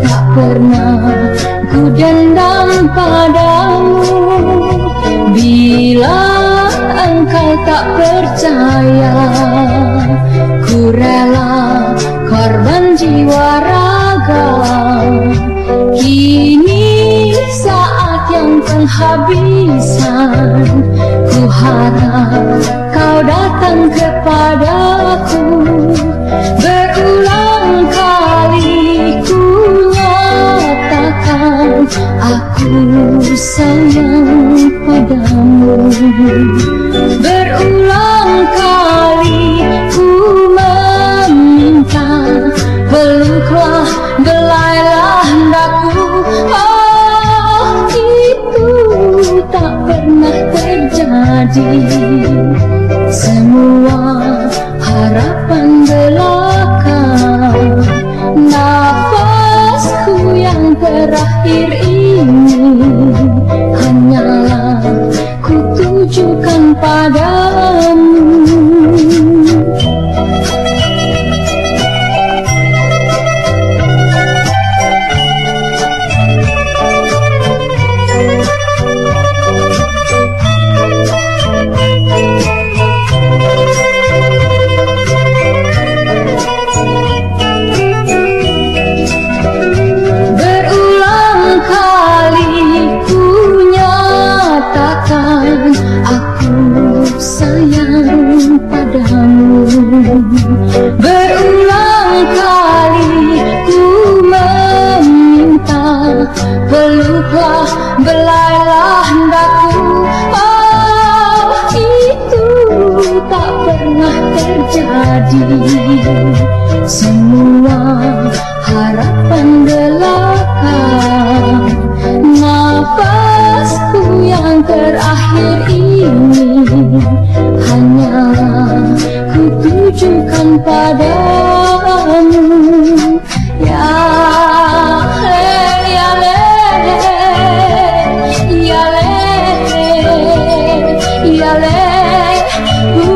Tak pernah ku dendam padamu. Bila engkau tak percaya Ku rela korban jiwa raga. Kini saat yang penghabisan Ku harap Aku sayang padamu. Berulang kali ku meminta Peluklah, belailah daku. Oh itu tak pernah terjadi. Semua harapan belaka Nafasku yang terakhir padam Peluklah, belailah daku. Oh itu tak pernah terjadi. Semua harapan belaka. Nafasku yang terakhir ini Hanyalah ku tujukan padamu Ooh.